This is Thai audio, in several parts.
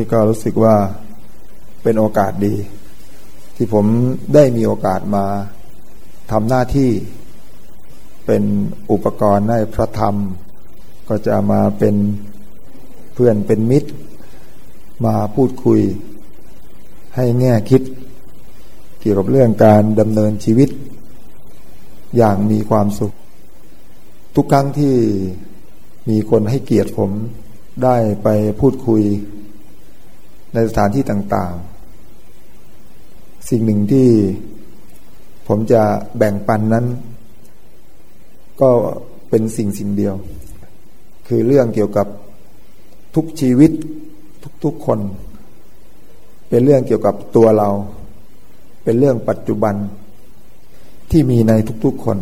นี้ก็รู้สึกว่าเป็นโอกาสดี ที่ผมได้มีโอกาสมาทำหน้าที่เป็นอุปกรณ์ในพระธรรม ก็จะมาเป็นเพื่อนเป็นมิตร มาพูดคุย ให้แง่คิด เกี่ยวกับเรื่องการดำเนินชีวิต อย่างมีความสุข ทุกครั้งที่มีคนให้เกียรติผมได้ไปพูดคุย ในสถานที่ต่างๆ สิ่งหนึ่งที่ผมจะแบ่งปันนั้น ก็เป็นสิ่งสิ่งเดียว คือเรื่องเกี่ยวกับทุกชีวิตทุกๆคน เป็นเรื่องเกี่ยวกับตัวเรา เป็นเรื่องปัจจุบันที่มีในทุกๆคน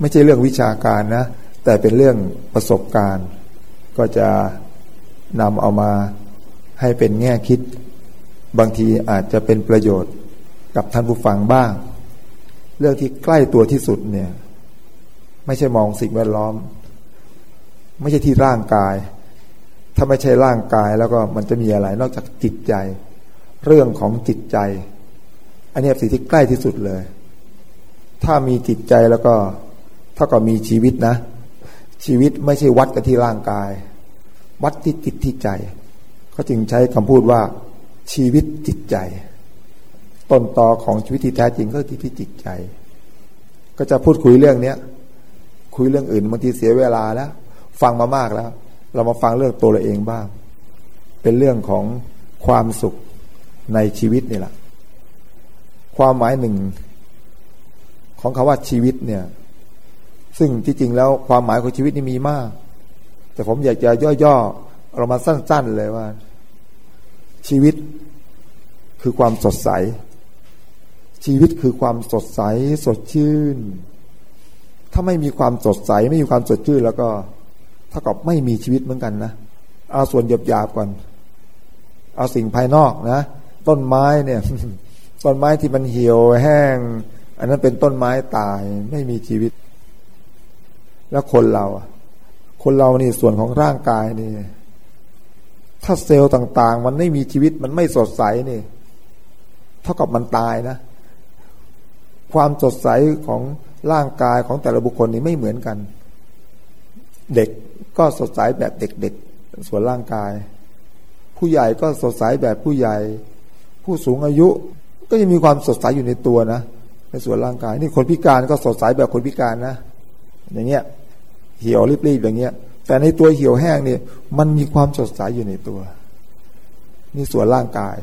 ไม่ใช่เรื่องวิชาการนะ แต่เป็นเรื่องประสบการณ์ ก็จะนำเอามา ให้เป็นแง่คิด บางทีอาจจะเป็นประโยชน์กับท่านผู้ฟังบ้าง เรื่องที่ใกล้ตัวที่สุดเนี่ย ไม่ใช่มองสิ่งแวดล้อม ไม่ใช่ที่ร่างกาย ถ้าไม่ใช่ร่างกายแล้วก็มันจะมีอะไร นอกจากจิตใจ เรื่องของจิตใจ อันนี้สิ่งที่ใกล้ที่สุดเลย ถ้ามีจิตใจแล้วก็เท่ากับมีชีวิตนะ ชีวิตไม่ใช่วัดกันที่ร่างกาย วัดที่จิตที่ใจ เขาจึงใช้คำพูดว่าชีวิตจิตใจ ต้นตอของชีวิตที่แท้จริงก็ที่ที่จิตใจ ก็จะพูดคุยเรื่องเนี้ยคุยเรื่องอื่นบางทีเสียเวลาแล้ว ฟังมามากแล้ว เรามาฟังเรื่องตัวเราเองบ้าง เป็นเรื่องของความสุขในชีวิตนี่แหละ ความหมายหนึ่ง ของคาว่าชีวิตเนี่ย ซึ่งที่จริงแล้วความหมายของชีวิตนี่มีมาก แต่ผมอยากจะย่อๆ เรามาสั้น ๆเลยว่า ชีวิตคือความสดใส ชีวิตคือความสดใส สดชื่น ถ้าไม่มีความสดใส ไม่มีความสดชื่น แล้วก็เท่ากับไม่มีชีวิตเหมือนกันนะเอาส่วนหยาบๆก่อน เอาสิ่งภายนอกนะต้นไม้เนี่ย ต้นไม้ที่มันเหี่ยวแห้ง อันนั้นเป็นต้นไม้ตายไม่มีชีวิต แล้วคนเราคนเรานี่ส่วนของร่างกายนี่ ถ้าเซลล์ต่าง ๆ มันไม่มีชีวิตมันไม่สดใสนี่ เท่ากับมันตายนะ ความสดใสของร่างกายของแต่ละบุคคลนี้ไม่เหมือนกัน เด็กก็สดใสแบบเด็กๆ ส่วนร่างกาย ผู้ใหญ่ก็สดใสแบบผู้ใหญ่ ผู้สูงอายุก็จะมีความสดใสอยู่ในตัวนะในส่วนร่างกาย นี่คนพิการก็สดใสแบบคนพิการนะอย่างเงี้ยเหี่ยวรีบๆอย่างเงี้ย แต่ในตัวเหี่ยวแห้งเนี่ย มันมีความสดใสอยู่ในตัว นี่ส่วนร่างกาย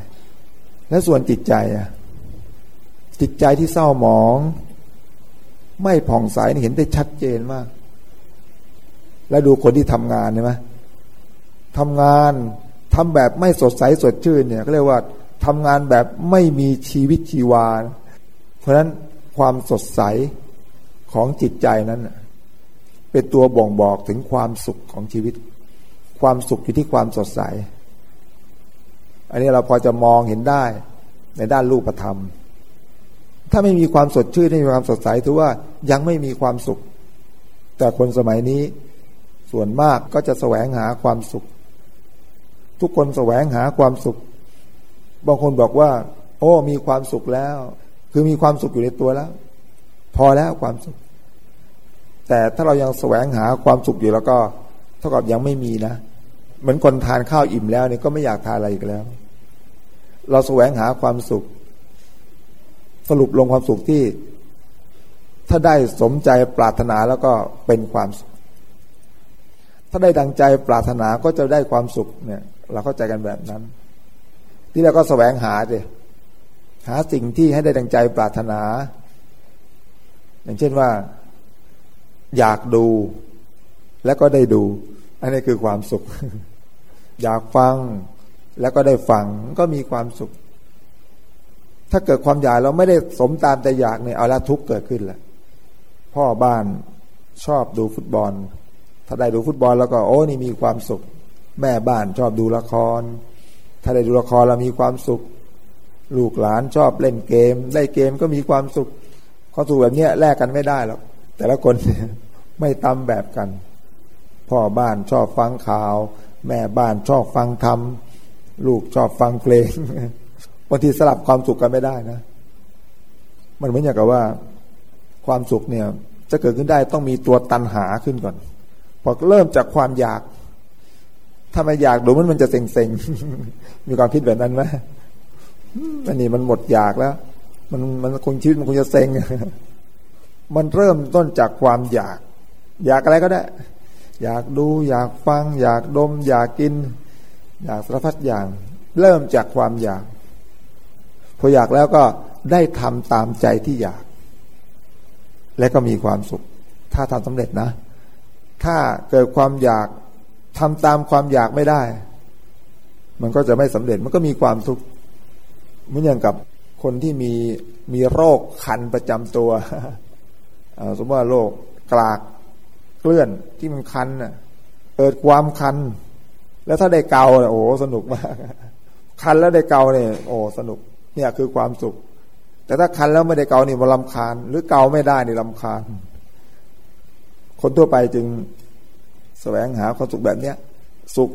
และส่วนจิตใจอะจิตใจที่เศร้าหมอง ไม่ผ่องใสเห็นได้ชัดเจนมาก แล้วดูคนที่ทำงานใช่ไหมทำงานทำแบบไม่สดใสสดชื่นเนี่ยก็เรียกว่าทำงานแบบไม่มีชีวิตชีวา เพราะฉะนั้นความสดใสของจิตใจนั้น เป็นตัวบ่งบอกถึงความสุขของชีวิต ความสุขอยู่ที่ความสดใส อันนี้เราพอจะมองเห็นได้ในด้านรูปธรรม ถ้าไม่มีความสดชื่นไม่มีความสดใสถือว่ายังไม่มีความสุข แต่คนสมัยนี้ส่วนมากก็จะแสวงหาความสุข ทุกคนแสวงหาความสุข บางคนบอกว่า โอ้มีความสุขแล้ว คือมีความสุขอยู่ในตัวแล้ว พอแล้วความสุข แต่ถ้าเรายังแสวงหาความสุขอยู่แล้วก็ เท่ากับยังไม่มีนะ เหมือนคนทานข้าวอิ่มแล้วเนี่ยก็ไม่อยากทานอะไรอีกแล้ว เราแสวงหาความสุข สรุปลงความสุขที่ ถ้าได้สมใจปรารถนาแล้วก็เป็นความสุข ถ้าได้ดังใจปรารถนาก็จะได้ความสุขเนี่ย เราเข้าใจกันแบบนั้น ที่เราก็แสวงหาเลยหาสิ่งที่ให้ได้ดังใจปรารถนา อย่างเช่นว่า อยากดู แล้วก็ได้ดู อันนี้คือความสุข อยากฟัง แล้วก็ได้ฟังก็มีความสุข ถ้าเกิดความอยากเราไม่ได้สมตามแต่อยากเนี่ยเอาละทุกเกิดขึ้นแหละพ่อบ้านชอบดูฟุตบอล ถ้าได้ดูฟุตบอลแล้วก็โอ้นี่มีความสุข แม่บ้านชอบดูละคร ถ้าได้ดูละครเรามีความสุข ลูกหลานชอบเล่นเกม ได้เกมก็มีความสุขความสุขแบบนี้แลกกันไม่ได้หรอกแต่ละคน ไม่ตามแบบกัน พ่อบ้านชอบฟังข่าว แม่บ้านชอบฟังธรรมลูกชอบฟังเพลงบางทีสลับความสุขกันไม่ได้นะ มันเหมือนอย่างกับว่า ความสุขเนี่ย จะเกิดขึ้นได้ต้องมีตัวตันหาขึ้นก่อนพอเริ่มจากความอยาก ถ้าไม่อยากดูมันมันจะเซ็งๆ มีความคิดแบบนั้นไหมอันนี้มันหมดอยากแล้ว มันมันคงชีวิตมันคงจะเซ็ง มันเริ่มต้นจากความอยาก อยากอะไรก็ได้ อยากดู อยากฟัง อยากดม อยากกิน อยากสารพัดอย่าง เริ่มจากความอยาก พออยากแล้วก็ได้ทำตามใจที่อยาก และก็มีความสุข ถ้าทำสำเร็จนะ ถ้าเกิดความอยากทำตามความอยากไม่ได้ มันก็จะไม่สำเร็จ มันก็มีความทุกข์เหมือนอย่างกับคนที่มีมีโรคคันประจำตัว สมมติว่าโรคกลาก เกลื่อนที่มันคันน่ะเกิดความคัน แล้วถ้าได้เกาเนี่ยโอ้สนุกมาก คันแล้วได้เกาเนี่ยโอ้สนุก เนี่ยคือความสุข แต่ถ้าคันแล้วไม่ได้เกานี่มันลำคาญ หรือเกาไม่ได้นี่ลำคาญ คนทั่วไปจึงแสวงหาความสุขแบบเนี้ย สุข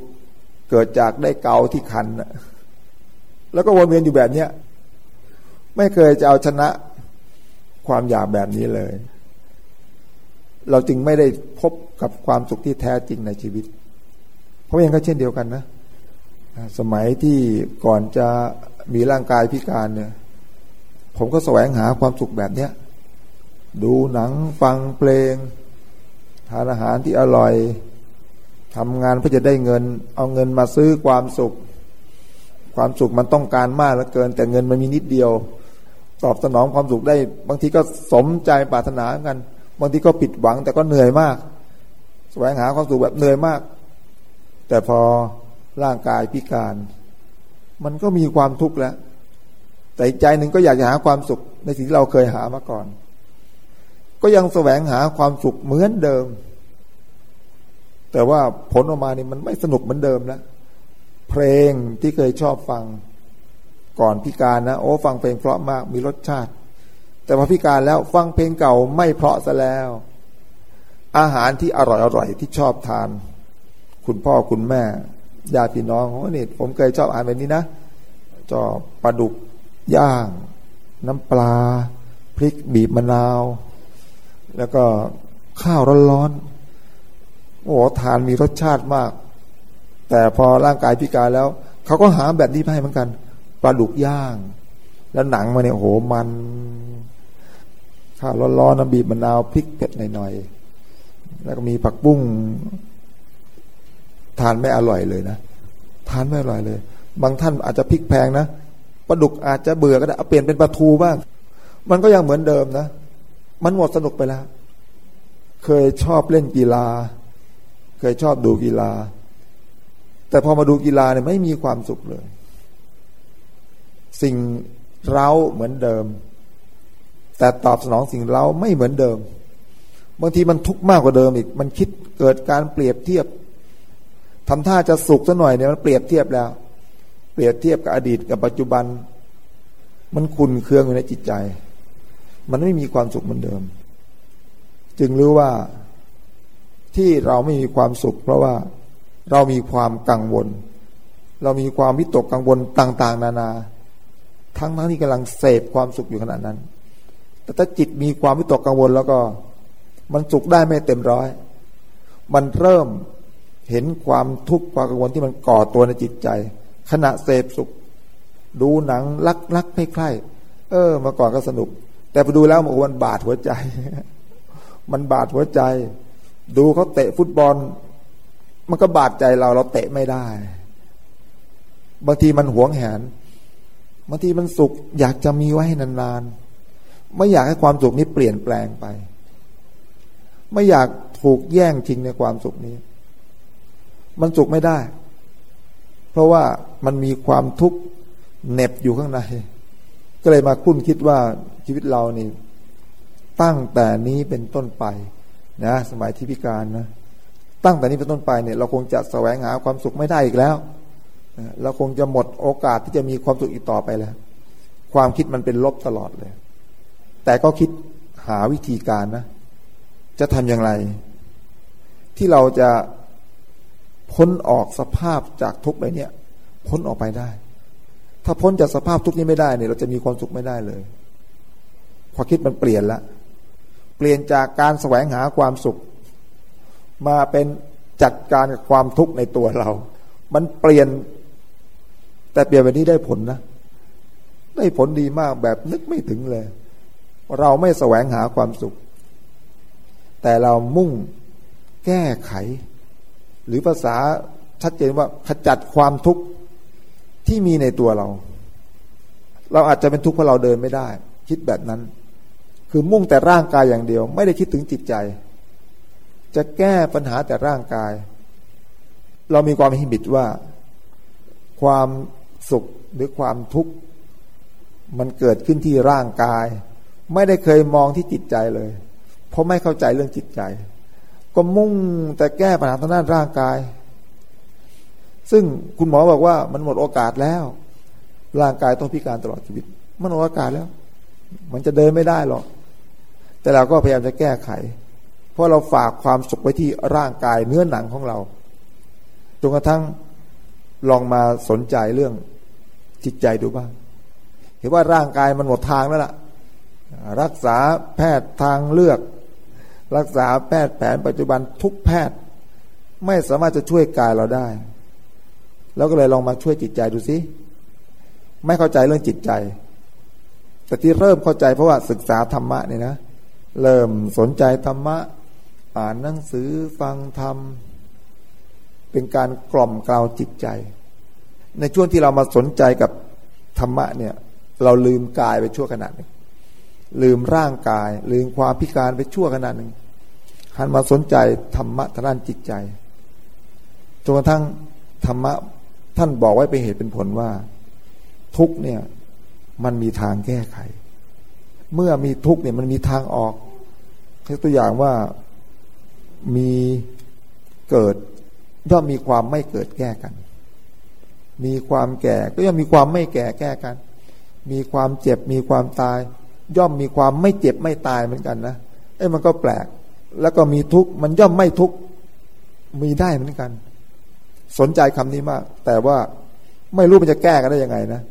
เกิดจากได้เกาที่คันแล้วก็วนเวียนอยู่แบบเนี้ยไม่เคยจะเอาชนะความอยากแบบนี้เลย เราจึงไม่ได้พบกับความสุขที่แท้จริงในชีวิต เพราะยังก็เช่นเดียวกันนะ สมัยที่ก่อนจะมีร่างกายพิการเนี่ย ผมก็แสวงหาความสุขแบบเนี้ยดูหนังฟังเพลง ทานอาหารที่อร่อยทำงานเพื่อจะได้เงิน เอาเงินมาซื้อความสุข ความสุขมันต้องการมากเหลือเกิน แต่เงินมันมีนิดเดียว ตอบสนองความสุขได้ บางทีก็สมใจปรารถนากัน บางทีก็ผิดหวัง แต่ก็เหนื่อยมาก แสวงหาความสุขแบบเหนื่อยมาก แต่พอร่างกายพิการ มันก็มีความทุกข์แล้ว แต่ใจหนึ่งก็อยากจะหาความสุขในสิ่งที่เราเคยหามาก่อน ก็ยังแสวงหาความสุขเหมือนเดิม แต่ว่าผลออกมานี่มันไม่สนุกเหมือนเดิมแล้วเพลงที่เคยชอบฟังก่อนพิการนะ โอ้ฟังเพลงเพราะมากมีรสชาติ แต่พอพิการแล้วฟังเพลงเก่าไม่เพราะซะแล้ว อาหารที่อร่อยอร่อยที่ชอบทาน คุณพ่อคุณแม่ญาติพี่น้องโอ้นี่ผมเคยชอบอาหารแบบนี้นะจอบปลาดุกย่าง น้ำปลา พริกบีบมะนาว แล้วก็ข้าวร้อนๆโอ้ทานมีรสชาติมาก แต่พอร่างกายพิการแล้ว เขาก็หาแบบนี้ให้เหมือนกันปลาดุกย่าง แล้วหนังมาเนี่ยโหมัน ข้าวร้อนๆน้ำบีบมะนาวพริกเผ็ดหน่อยๆแล้วก็มีผักบุ้งทานไม่อร่อยเลยนะทานไม่อร่อยเลย บางท่านอาจจะพริกแพงนะปลาดุกอาจจะเบื่อก็ได้เอาเปลี่ยนเป็นปลาทูบ้าง มันก็ยังเหมือนเดิมนะ มันหมดสนุกไปแล้ว เคยชอบเล่นกีฬา เคยชอบดูกีฬา แต่พอมาดูกีฬาเนี่ยไม่มีความสุขเลย สิ่งเร้าเหมือนเดิม แต่ตอบสนองสิ่งเราไม่เหมือนเดิม บางทีมันทุกข์มากกว่าเดิมอีก มันคิดเกิดการเปรียบเทียบทำท่าจะสุขสัหน่อยเนี่ยมันเปรียบเทียบแล้ว เปรียบเทียบกับอดีตกับปัจจุบัน มันคุนเคืองอยู่ในจิตใจ มันไม่มีความสุขเหมือนเดิม จึงรู้ว่าที่เราไม่มีความสุข เพราะว่าเรามีความกังวล เรามีความวิตกกังวลต่าง ๆ นานานาทั้งทั้งที่กำลังเสพความสุขอยู่ขณะนั้น แต่ถ้าจิตมีความวิตกกังวลแล้วก็ มันสุขได้ไม่เต็มร้อย มันเริ่มเห็นความทุกข์ความกังวลที่มันก่อตัวในจิตใจ ขณะเสพสุข ดูหนังรักรักใคร่เออมาก่อนก็สนุก แต่พอดูแล้วมันบาดหัวใจ มันบาดหัวใจ ดูเขาเตะฟุตบอล มันก็บาดใจเราเราเตะไม่ได้ บางทีมันหวงแหนบางทีมันสุขอยากจะมีไว้ให้นานๆ ไม่อยากให้ความสุขนี้เปลี่ยนแปลงไป ไม่อยากถูกแย่งชิงในความสุขนี้ มันสุขไม่ได้ เพราะว่ามันมีความทุกข์เน็บอยู่ข้างใน ก็เลยมาคุ้นคิดว่าชีวิตเรานี่ ตั้งแต่นี้เป็นต้นไปนะสมัยที่พิการนะ ตั้งแต่นี้เป็นต้นไปเนี่ย เราคงจะแสวงหาความสุขไม่ได้อีกแล้วเราคงจะหมดโอกาสที่จะมีความสุขอีกต่อไปแล้ว ความคิดมันเป็นลบตลอดเลย แต่ก็คิดหาวิธีการนะ จะทำอย่างไร ที่เราจะพ้นออกสภาพจากทุกข์ไปเนี่ย พ้นออกไปได้ ถ้าพ้นจากสภาพทุกข์นี้ไม่ได้เนี่ย เราจะมีความสุขไม่ได้เลยความคิดมันเปลี่ยนละ เปลี่ยนจากการแสวงหาความสุข มาเป็นจัดการกับความทุกข์ในตัวเรา มันเปลี่ยน แต่เปลี่ยนแบบนี้ได้ผลนะ ได้ผลดีมากแบบนึกไม่ถึงเลย เราไม่แสวงหาความสุข แต่เรามุ่งแก้ไข หรือภาษาชัดเจนว่าขจัดความทุกข์ที่มีในตัวเรา เราอาจจะเป็นทุกข์เพราะเราเดินไม่ได้ คิดแบบนั้น คือมุ่งแต่ร่างกายอย่างเดียว ไม่ได้คิดถึงจิตใจ จะแก้ปัญหาแต่ร่างกาย เรามีความหิบิดว่า ความสุขหรือความทุกข์มันเกิดขึ้นที่ร่างกาย ไม่ได้เคยมองที่จิตใจเลย เพราะไม่เข้าใจเรื่องจิตใจ ก็มุ่งแต่แก้ปัญหาทางด้านร่างกาย ซึ่งคุณหมอบอกว่ามันหมดโอกาสแล้ว ร่างกายต้องพิการตลอดชีวิต มันหมดโอกาสแล้ว มันจะเดินไม่ได้หรอก แต่เราก็พยายามจะแก้ไข เพราะเราฝากความสุขไว้ที่ร่างกายเนื้อหนังของเราจนกระทั่งลองมาสนใจเรื่องจิตใจดูบ้าง เห็นว่าร่างกายมันหมดทางแล้วล่ะ รักษาแพทย์ทางเลือก รักษาแพทย์แผนปัจจุบันทุกแพทย์ ไม่สามารถจะช่วยกายเราได้ แล้วก็เลยลองมาช่วยจิตใจดูสิไม่เข้าใจเรื่องจิตใจ แต่ที่เริ่มเข้าใจเพราะว่าศึกษาธรรมะเนี่ยนะ เริ่มสนใจธรรมะ อ่านหนังสือฟังธรรม เป็นการกล่อมกล่าวจิตใจ ในช่วงที่เรามาสนใจกับธรรมะเนี่ย เราลืมกายไปชั่วขณะหนึ่ง ลืมร่างกาย ลืมความพิการไปชั่วขณะหนึ่งหันมาสนใจธรรมะทางด้านจิตใจจนกระทั่งธรรมะท่านบอกไว้เป็นเหตุเป็นผลว่า ทุกเนี่ยมันมีทางแก้ไข เมื่อมีทุกเนี่ยมันมีทางออกตัวอย่างว่ามีเกิดย่อมมีความไม่เกิดแก้กัน มีความแก่ก็ย่อมมีความไม่แก่แก้กัน มีความเจ็บมีความตาย ย่อมมีความไม่เจ็บไม่ตายเหมือนกันนะเอ้มันก็แปลก แล้วก็มีทุกข์มันย่อมไม่ทุกข์มีได้เหมือนกัน สนใจคำนี้มาก แต่ว่าไม่รู้มันจะแก้กันได้ยังไงนะ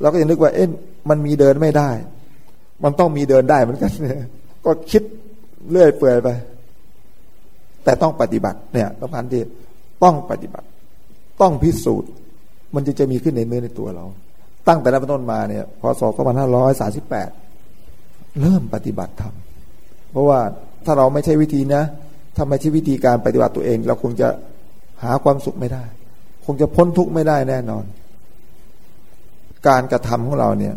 เราก็ยังนึกว่า เอ๊ะมันมีเดินไม่ได้ มันต้องมีเดินได้เหมือนกันก็คิดเรื่อยเปื่อยไป แต่ต้องปฏิบัติเนี่ยสำคัญที่ต้องปฏิบัติ ต้องพิสูจน์ มันจะจะมีขึ้นในเนื้อในตัวเรา ตั้งแต่นั้นเป็นต้นมาเนี่ยพศ2538 เริ่มปฏิบัติธรรมเพราะว่าถ้าเราไม่ใช่วิธีนะถ้าไม่ใช่วิธีการปฏิบัติตัวเอง เราคงจะหาความสุขไม่ได้ คงจะพ้นทุกข์ไม่ได้แน่นอน การกระทำของเราเนี่ย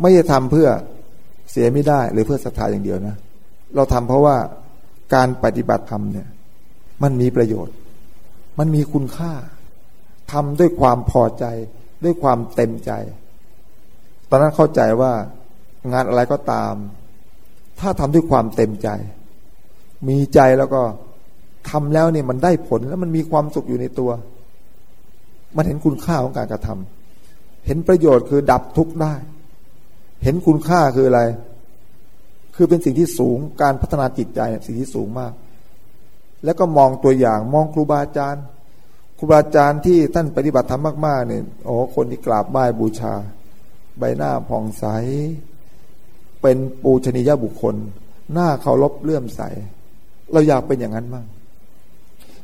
ไม่ได้ทำเพื่อเสียไม่ได้หรือเพื่อศรัทธาอย่างเดียวนะ เราทำเพราะว่าการปฏิบัติธรรมเนี่ย มันมีประโยชน์ มันมีคุณค่าทำด้วยความพอใจ ด้วยความเต็มใจ ตอนนั้นเข้าใจว่า งานอะไรก็ตาม ถ้าทำด้วยความเต็มใจ มีใจแล้วก็ทำแล้วเนี่ยมันได้ผลแล้วมันมีความสุขอยู่ในตัว มันเห็นคุณค่าของการกระทำเห็นประโยชน์คือดับทุกข์ได้ เห็นคุณค่าคืออะไร คือเป็นสิ่งที่สูงการพัฒนาจิตใจสิ่งที่สูงมาก แล้วก็มองตัวอย่างมองครูบาอาจารย์ครูบาอาจารย์ที่ท่านปฏิบัติธรรมมาก ๆ เนี่ย โอ้ คนที่กราบไหว้บูชา ใบหน้าผ่องใส เป็นปูชนียบุคคล หน้าเคารพเลื่อมใส เราอยากเป็นอย่างนั้นบ้าง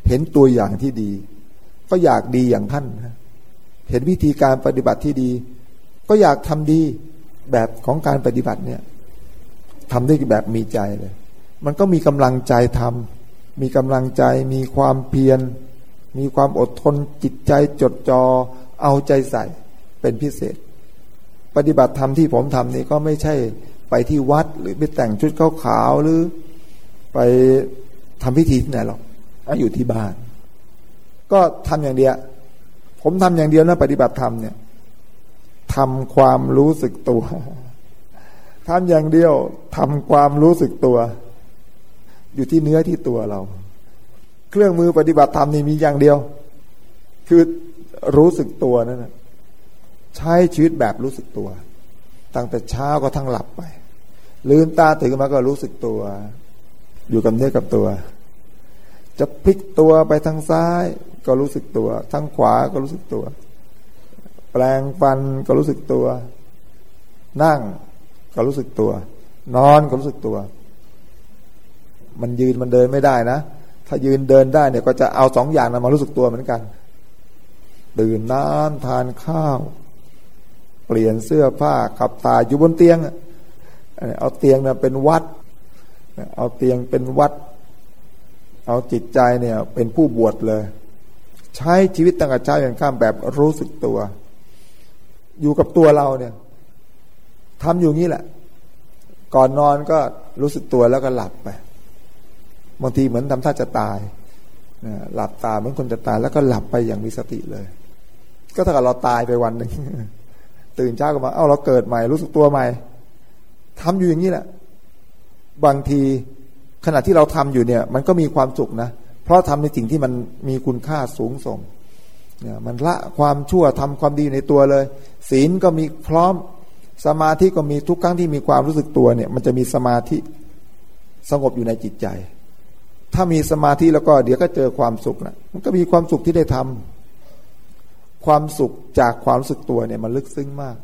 เห็นตัวอย่างที่ดี ก็อยากดีอย่างท่านเห็นวิธีการปฏิบัติที่ดี ก็อยากทำดีแบบของการปฏิบัติเนี่ยทำได้แบบมีใจเลย มันก็มีกำลังใจทำมีกำลังใจมีความเพียร มีความอดทนจิตใจจดจ่อเอาใจใส่เป็นพิเศษ ปฏิบัติธรรมที่ผมทำนี่ก็ไม่ใช่ ไปที่วัดหรือไปแต่งชุดขาวๆหรือไปทำพิธีที่ไหนหรอกอยู่ที่บ้าน ก็ทำอย่างเดียว ผมทำอย่างเดียวนะปฏิบัติธรรมเนี่ยทำความรู้สึกตัวทำอย่างเดียวทำความรู้สึกตัว อยู่ที่เนื้อที่ตัวเรา เครื่องมือปฏิบัติธรรมนี่มีอย่างเดียว คือรู้สึกตัวนั่นแหะใช้ชีวิตแบบรู้สึกตัว ตั้งแต่เช้าก็ทั้งหลับไป ลืมตาตื่นมาก็รู้สึกตัว อยู่กับเนื้อกับตัว จะพลิกตัวไปทางซ้ายก็รู้สึกตัว ทางขวาก็รู้สึกตัว แปลงฟันก็รู้สึกตัว นั่งก็รู้สึกตัว นอนก็รู้สึกตัว มันยืนมันเดินไม่ได้นะ ถ้ายืนเดินได้เนี่ยก็จะเอาสองอย่างนั้นมารู้สึกตัวเหมือนกันตื่นน้ำทานข้าว เปลี่ยนเสื้อผ้าขับถ่ายอยู่บนเตียง เอาเตียงเนี่ยเป็นวัด เอาเตียงเป็นวัด เอาจิตใจเนี่ยเป็นผู้บวชเลย ใช้ชีวิตตั้งแต่เช้ายันข้ามแบบรู้สึกตัว อยู่กับตัวเราเนี่ยทำอยู่งี้แหละ ก่อนนอนก็รู้สึกตัวแล้วก็หลับไปบางทีเหมือนทำท่าจะตายหลับตาเหมือนคนจะตายแล้วก็หลับไปอย่างมีสติเลย ก็ถ้าเกิดเราตายไปวันหนึ่งตื่นเช้าก็มา เอ้าเราเกิดใหม่ รู้สึกตัวใหม่ ทำอยู่อย่างนี้แหละ บางทีขณะที่เราทำอยู่เนี่ย มันก็มีความสุขนะ เพราะทำในสิ่งที่มันมีคุณค่าสูงส่งเนี่ยมันละความชั่วทำความดีในตัวเลย ศีลก็มีพร้อมสมาธิก็มีทุกครั้งที่มีความรู้สึกตัวเนี่ย มันจะมีสมาธิสงบอยู่ในจิตใจ ถ้ามีสมาธิแล้วก็เดี๋ยวก็เจอความสุขนะมันก็มีความสุขที่ได้ทำความสุขจากความรู้สึกตัวเนี่ย มันลึกซึ้งมาก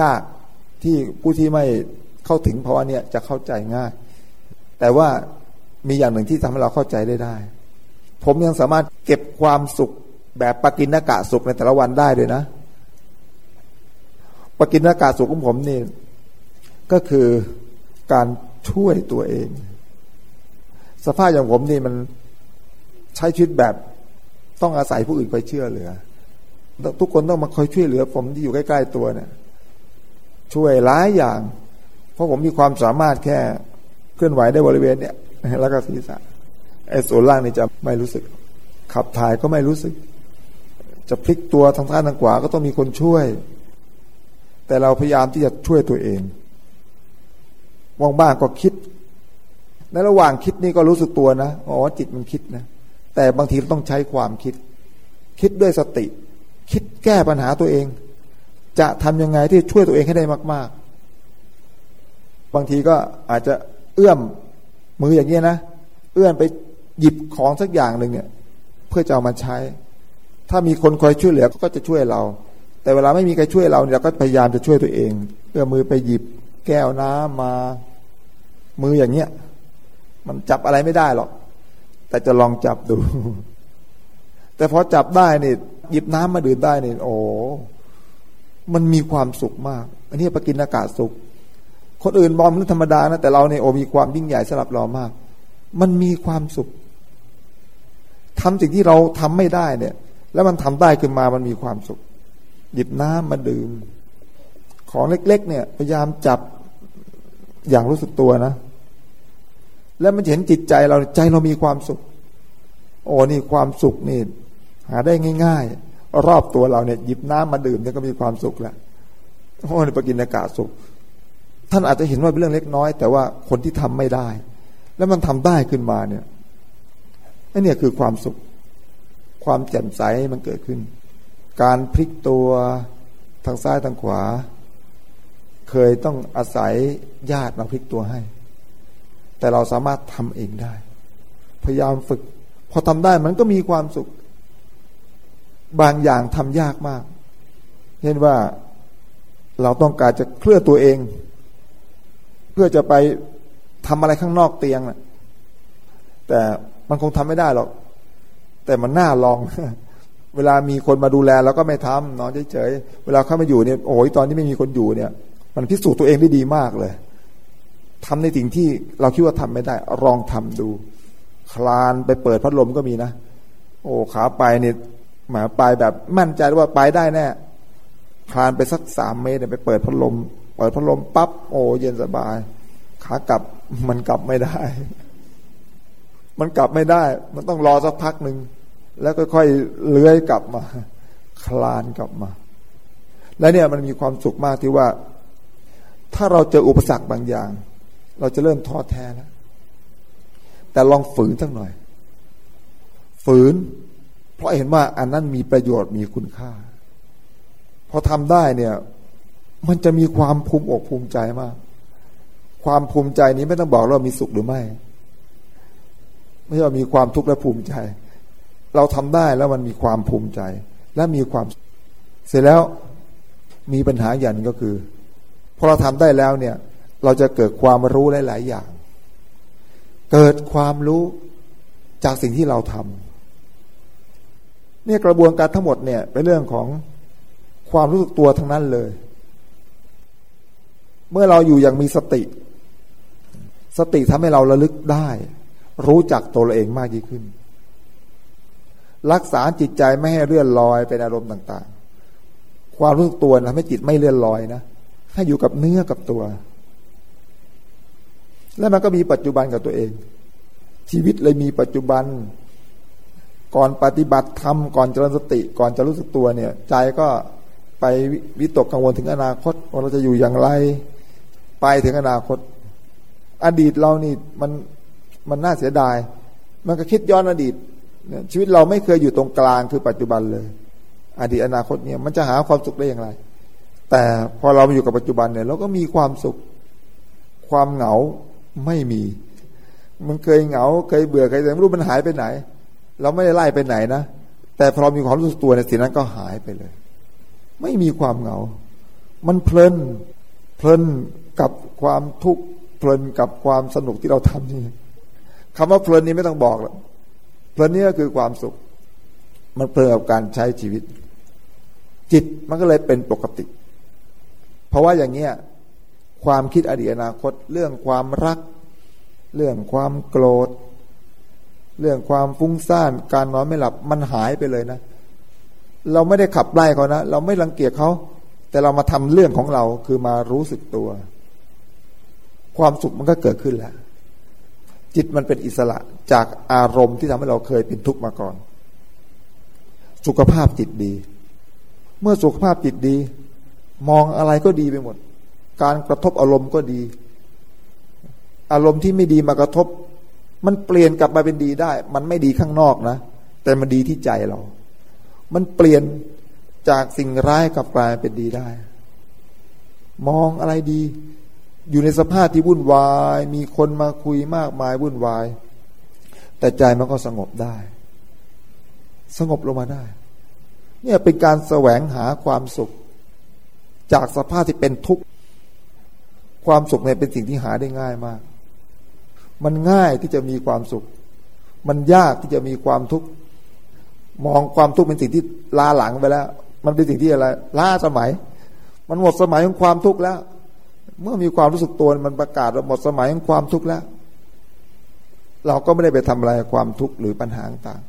ยาก ที่ผู้ที่ไม่เข้าถึงภาวะเนี่ยจะเข้าใจง่าย แต่ว่ามีอย่างหนึ่งที่ทำให้เราเข้าใจได้ได้ ผมยังสามารถเก็บความสุขแบบปกินากะสุขในแต่ละวันได้ด้วยนะปกินากะสุขของผมนี่ ก็คือการช่วยตัวเอง สภาพอย่างผมนี่มันใช้ชีวิตแบบต้องอาศัยผู้อื่นคอยเชื่อเหลือ ทุกคนต้องมาคอยช่วยเหลือ ผมที่อยู่ใกล้ ๆ ตัวเนี่ย ช่วยหลายอย่าง เพราะผมมีความสามารถแค่เคลื่อนไหวได้บริเวณเนี้ยแล้วก็ศีรษะไอ้ส่วนล่างนี่จะไม่รู้สึก ขับถ่ายก็ไม่รู้สึก จะพลิกตัวทางซ้ายทางขวาก็ต้องมีคนช่วย แต่เราพยายามที่จะช่วยตัวเองว่างบ้างก็คิดในระหว่างคิดนี่ก็รู้สึกตัวนะอ๋อจิตมันคิดนะแต่บางทีต้องใช้ความคิด คิดด้วยสติ คิดแก้ปัญหาตัวเอง จะทำยังไงที่ช่วยตัวเองให้ได้มาก ๆ บางทีก็อาจจะเอื้อมมืออย่างนี้นะเอื้อมไปหยิบของสักอย่างหนึ่งเนี่ย เพื่อจะเอามาใช้ ถ้ามีคนคอยช่วยเหลือก็จะช่วยเรา แต่เวลาไม่มีใครช่วยเราเราก็พยายามจะช่วยตัวเอง เอื้อมมือไปหยิบแก้วน้ำมา มืออย่างเงี้ยมันจับอะไรไม่ได้หรอก แต่จะลองจับดู แต่พอจับได้นี่หยิบน้ำมาดื่มได้นี่โอ้ มันมีความสุขมาก อันนี้ปกินอากาศสุข คนอื่นมองมันธรรมดานะแต่เราเนี่ยโอมีความยิ่งใหญ่สำหรับเรามาก มันมีความสุขทำสิ่งที่เราทำไม่ได้เนี่ย แล้วมันทำได้ขึ้นมามันมีความสุข หยิบน้ำมาดื่ม ของเล็ก ๆ เนี่ย พยายามจับอย่างรู้สึกตัวนะ แล้วมันเห็นจิตใจเราใจเรามีความสุข โอ้นี่ความสุขนี่ หาได้ง่าย ๆ รอบตัวเราเนี่ยหยิบน้ำมาดื่มเนี่ยก็มีความสุขแล้วโอ้ในปกินอากาศสุข ท่านอาจจะเห็นว่าเป็นเรื่องเล็กน้อย แต่ว่าคนที่ทำไม่ได้ แล้วมันทำได้ขึ้นมาเนี่ยอันนี้คือความสุข ความแจ่มใสมันเกิดขึ้น การพลิกตัวทางซ้ายทางขวา เคยต้องอาศัยญาติมาพลิกตัวให้ แต่เราสามารถทำเองได้ พยายามฝึก พอทำได้มันก็มีความสุข บางอย่างทำยากมาก เช่นว่าเราต้องการจะเคลื่อนตัวเอง เพื่อจะไปทำอะไรข้างนอกเตียงนะแต่มันคงทำไม่ได้หรอก แต่มันน่าลอง เวลามีคนมาดูแลเราก็ไม่ทำนอนเฉยๆเวลาเข้ามาอยู่เนี่ยโอ้ยตอนที่ไม่มีคนอยู่เนี่ย มันพิสูจน์ตัวเองได้ดีมากเลยทำในสิ่งที่เราคิดว่าทำไม่ได้ ลองทำดู คลานไปเปิดพัดลมก็มีนะโอ้ขาไปเนี่ย หมาไปแบบมั่นใจว่าไปได้แน่คลานไปสักสามเมตรไปเปิดพัดลม เปิดพัดลมปั๊บโอ้เย็นสบาย ขากลับมันกลับไม่ได้ มันกลับไม่ได้ มันต้องรอสักพักหนึ่งแล้วค่อยๆเลื้อยกลับมา คลานกลับมา แล้วเนี่ยมันมีความสุขมากที่ว่า ถ้าเราเจออุปสรรคบางอย่าง เราจะเริ่มท้อแท้แล้วแต่ลองฝืนสักหน่อย ฝืน เพราะเห็นว่าอันนั้นมีประโยชน์มีคุณค่า พอทำได้เนี่ย มันจะมีความภูมิอกภูมิใจมาก ความภูมิใจนี้ไม่ต้องบอกเรามีสุขหรือไม่ ไม่ใช่ว่ามีความทุกข์และภูมิใจ เราทำได้แล้วมันมีความภูมิใจ และมีความเสร็จแล้วมีปัญหาอย่างนึงก็คือพอเราทำได้แล้วเนี่ย เราจะเกิดความรู้หลาย ๆ อย่าง เกิดความรู้จากสิ่งที่เราทำ เนี่ยกระบวนการทั้งหมดเนี่ยเป็นเรื่องของความรู้สึกตัวทั้งนั้นเลย เมื่อเราอยู่อย่างมีสติ สติทำให้เราระลึกได้ รู้จักตัวเราเองมากยิ่งขึ้น รักษาจิตใจไม่ให้เลื่อนลอยเป็นอารมณ์ต่าง ๆ ความรู้สึกตัวทำให้จิตไม่เลื่อนลอยนะให้อยู่กับเนื้อกับตัว แล้วมันก็มีปัจจุบันกับตัวเอง ชีวิตเลยมีปัจจุบัน ก่อนปฏิบัติธรรมก่อนเจริญสติ ก่อนจะรู้สึกตัวเนี่ย ใจก็ไปวิตกกังวลถึงอนาคตว่าเราจะอยู่อย่างไร ไปถึงอนาคต อดีตเรานี่มันมันน่าเสียดาย มันก็คิดย้อนอดีตชีวิตเราไม่เคยอยู่ตรงกลางคือปัจจุบันเลย อดีตอนาคตเนี่ยมันจะหาความสุขได้อย่างไร แต่พอเรามาอยู่กับปัจจุบันเนี่ยเราก็มีความสุข ความเหงาไม่มี มันเคยเหงาเคยเบื่อเคยแต่ไม่รู้มันหายไปไหน เราไม่ได้ไล่ไปไหนนะ แต่พอมีความรู้สึกตัวในสิ่งนั้นก็หายไปเลย ไม่มีความเหงา มันเพลิน เพลินกับความทุกข์ เพลินกับความสนุกที่เราทำนี่คำว่าเพลินนี้ไม่ต้องบอกหรอก เพลินนี่ก็คือความสุข มันเพลินกับการใช้ชีวิต จิตมันก็เลยเป็นปกติ เพราะว่าอย่างเงี้ยความคิดอดีตอนาคต เรื่องความรัก เรื่องความโกรธ เรื่องความฟุ้งซ่านการนอนไม่หลับมันหายไปเลยนะ เราไม่ได้ขับไล่เขานะ เราไม่รังเกียจเขาแต่เรามาทำเรื่องของเราคือมารู้สึกตัว ความสุขมันก็เกิดขึ้นแล้ว จิตมันเป็นอิสระจากอารมณ์ที่ทำให้เราเคยเป็นทุกข์มาก่อน สุขภาพจิตดี เมื่อสุขภาพจิตดี มองอะไรก็ดีไปหมด การกระทบอารมณ์ก็ดี อารมณ์ที่ไม่ดีมากระทบ มันเปลี่ยนกลับมาเป็นดีได้ มันไม่ดีข้างนอกนะ แต่มันดีที่ใจเรา มันเปลี่ยนจากสิ่งร้ายกลับกลายเป็นดีได้ มองอะไรดี อยู่ในสภาพที่วุ่นวาย มีคนมาคุยมากมายวุ่นวาย แต่ใจมันก็สงบได้ สงบลงมาได้ เนี่ยเป็นการแสวงหาความสุข จากสภาพที่เป็นทุกข์ ความสุขเนี่ยเป็นสิ่งที่หาได้ง่ายมาก มันง่ายที่จะมีความสุข มันยากที่จะมีความทุกข์มองความทุกข์เป็นสิ่งที่ลาหลังไปแล้ว มันเป็นสิ่งที่อะไรล้าสมัย มันหมดสมัยของความทุกข์แล้ว เมื่อมีความรู้สึกตัวมันประกาศว่าหมดสมัยของความทุกข์แล้ว เราก็ไม่ได้ไปทำอะไรความทุกข์หรือปัญหาต่าง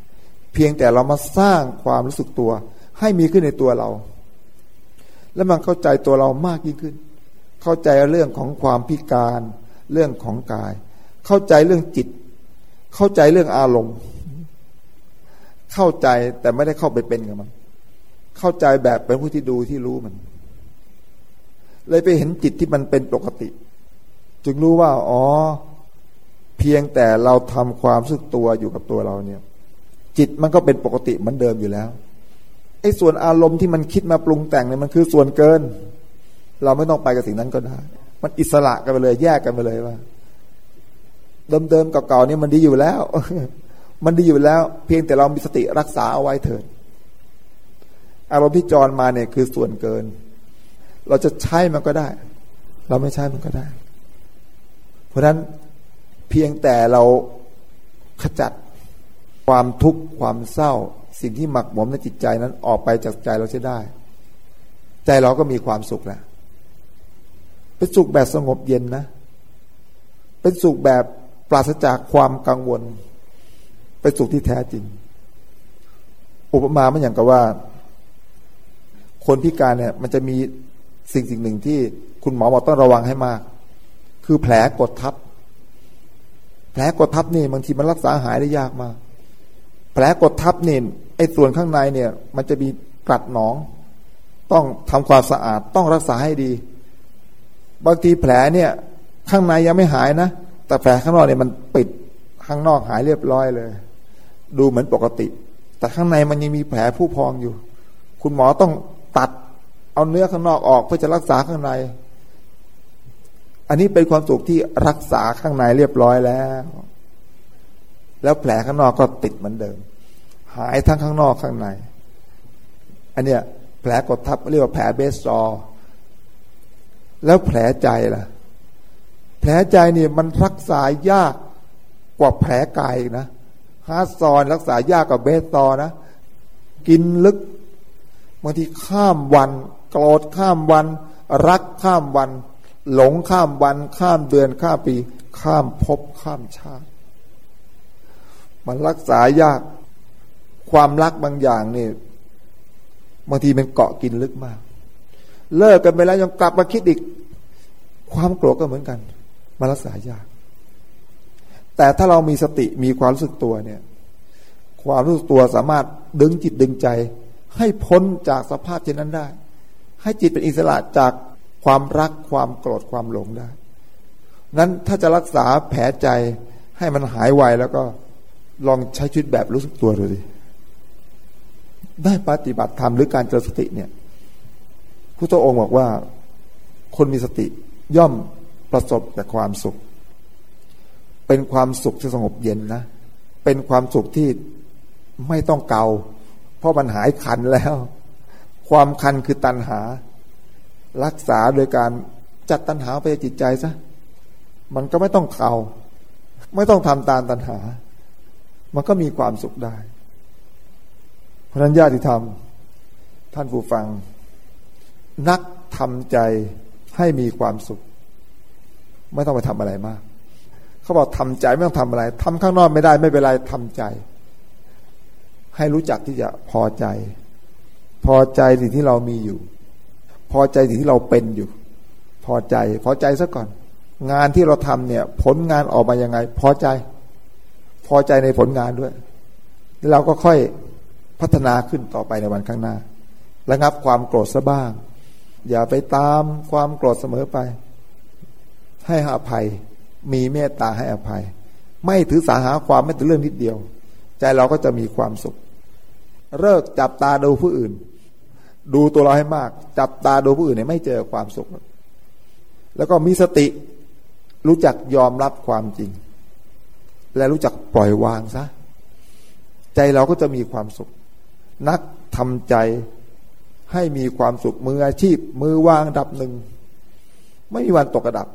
เพียงแต่เรามาสร้างความรู้สึกตัว ให้มีขึ้นในตัวเรา แล้วมันเข้าใจตัวเรามากยิ่งขึ้น เข้าใจเรื่องของความพิการ เรื่องของกาย เข้าใจเรื่องจิต เข้าใจเรื่องอารมณ์ เข้าใจแต่ไม่ได้เข้าไปเป็นกับมัน เข้าใจแบบเป็นผู้ที่ดูที่รู้มัน เลยไปเห็นจิตที่มันเป็นปกติ จึงรู้ว่า อ๋อ เพียงแต่เราทำความสึกตัวอยู่กับตัวเราเนี่ย จิตมันก็เป็นปกติเหมือนเดิมอยู่แล้วไอ้ส่วนอารมณ์ที่มันคิดมาปรุงแต่งเนี่ยมันคือส่วนเกิน เราไม่ต้องไปกับสิ่งนั้นก็ได้ มันอิสระกันไปเลย แยกกันไปเลยว่า เดิมๆเก่าๆนี่มันดีอยู่แล้ว มันดีอยู่แล้ว เพียงแต่เรามีสติรักษาเอาไว้เถิดอารมณ์ที่จรมาเนี่ยคือส่วนเกิน เราจะใช้มันก็ได้ เราไม่ใช้มันก็ได้ เพราะฉะนั้นเพียงแต่เราขจัดความทุกข์ความเศร้า สิ่งที่หมักหมมในจิตใจนั้นออกไปจากใจเราใช้ได้ ใจเราก็มีความสุขแล้วเป็นสุขแบบสงบเย็นนะ เป็นสุขแบบ ปราศจากความกังวลเป็นสุขที่แท้จริง อุปมาไม่อย่างกับว่า คนพิการเนี่ย มันจะมีสิ่งสิ่งหนึ่งที่คุณหมอบอกต้องระวังให้มาก คือแผลกดทับ แผลกดทับนี่บางทีมันรักษาหายได้ยากมาก แผลกดทับนี่ไอ้ส่วนข้างในเนี่ย มันจะมีกรัดหนอง ต้องทำความสะอาดต้องรักษาให้ดี บางทีแผลเนี่ย ข้างในยังไม่หายนะ แต่แผลข้างนอกเนี่ยมันปิดข้างนอกหายเรียบร้อยเลย ดูเหมือนปกติ แต่ข้างในมันยังมีแผลผู้พองอยู่ คุณหมอต้องตัดเอาเนื้อข้างนอกออกเพื่อจะรักษาข้างใน อันนี้เป็นความสุขที่รักษาข้างในเรียบร้อยแล้ว แล้วแผลข้างนอกก็ติดเหมือนเดิม หายทั้งข้างนอกข้างใน อันเนี้ยแผลกดทับเรียกว่าแผลเบสซอแล้วแผลใจล่ะ ผลใจเนี่ยมันรักษายากกว่าแผลกายนะฮาร์ซอนรักษายากกว่าเบสซอนะ กินลึกบางทีข้ามวันโกรธข้ามวัน รักข้ามวัน หลงข้ามวัน ข้ามเดือนข้ามปี ข้ามภพข้ามชาติ มันรักษายากความรักบางอย่างเนี่ยบางทีมันเกาะกินลึกมาก เลิกกันไปแล้วยังกลับมาคิดอีก ความโกรธก็เหมือนกัน มันรักษายาก แต่ถ้าเรามีสติมีความรู้สึกตัวเนี่ย ความรู้สึกตัวสามารถดึงจิตดึงใจ ให้พ้นจากสภาพเช่นนั้นได้ ให้จิตเป็นอิสระจากความรักความโกรธความหลงได้ นั้นถ้าจะรักษาแผลใจให้มันหายไวแล้วก็ลองใช้ชีวิตแบบรู้สึกตัวดูสิได้ปฏิบัติธรรมหรือการเจริญสติเนี่ยพุทธองค์บอกว่า คนมีสติย่อม ประสบแต่ความสุข เป็นความสุขที่สงบเย็นนะ เป็นความสุขที่ไม่ต้องเกา เพราะมันหายคันแล้ว ความคันคือตัณหา รักษาโดยการจัดตัณหาไปจิตใจซะ มันก็ไม่ต้องเกา ไม่ต้องทำตามตัณหา มันก็มีความสุขได้เพราะนั้นญาติธรรม ท่านผู้ฟัง นักทำใจให้มีความสุข ไม่ต้องไปทำอะไรมาก เขาบอกทำใจไม่ต้องทำอะไรทำข้างนอกไม่ได้ไม่เป็นไรทำใจ ให้รู้จักที่จะพอใจ พอใจสิ่งที่เรามีอยู่ พอใจสิ่งที่เราเป็นอยู่ พอใจพอใจซะก่อน งานที่เราทำเนี่ย ผลงานออกมายังไง พอใจ พอใจในผลงานด้วยแล้วเราก็ค่อยพัฒนาขึ้นต่อไปในวันข้างหน้าระงับความโกรธซะบ้าง อย่าไปตามความโกรธเสมอไป ให้อภัย มีเมตตาให้อภัย ไม่ถือสาหาความไม่ถือเรื่องนิดเดียว ใจเราก็จะมีความสุขเลิกจับตาดูผู้อื่น ดูตัวเราให้มาก จับตาดูผู้อื่นเนี่ยไม่เจอความสุข แล้วก็มีสติรู้จักยอมรับความจริง และรู้จักปล่อยวางซะ ใจเราก็จะมีความสุข นักทำใจให้มีความสุขมืออาชีพ มือวางดับหนึ่ง ไม่มีวันตกกระดับ